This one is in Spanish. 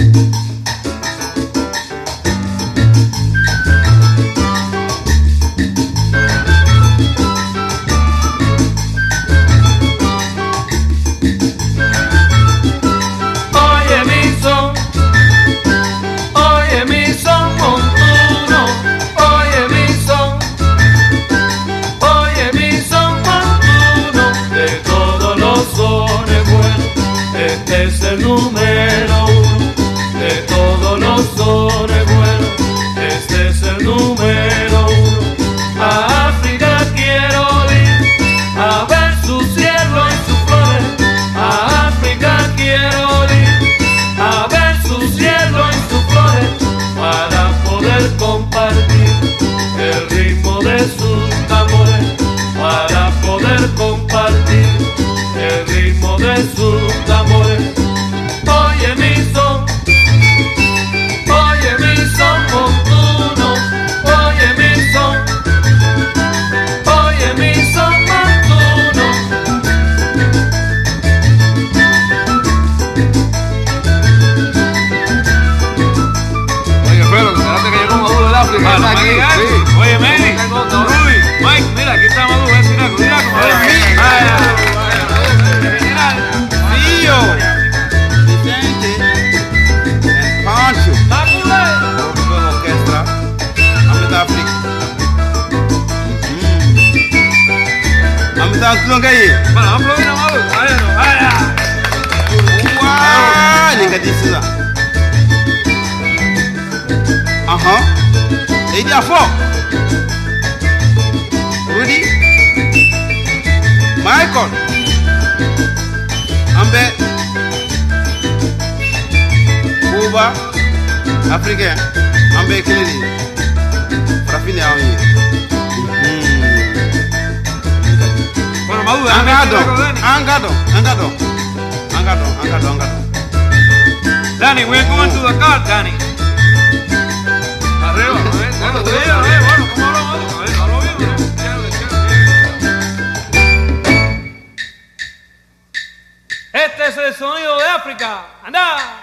Oye, mis son, oye, mis son, oye, mis son, de todos los sones buenos, este es el número. África. A aquí. Sí. Oye, Meli, Mike, mira, aquí es. Mm. Amit Africa kay. Bueno, vamos a a. Vaya, no, vaya. Waa, ni nga di Ahan. Lady Afo. Rudy. Michael. An bɛ Buuba Africain de ye. Farafin y'anw ye. An k'a dɔn, an k'a dɔn, an k'a dɔn, an k'a dɔn, an k'a dɔn, an k'a dɔn. Danny, we're going to the car, Danny. ese sonido de África. Anda.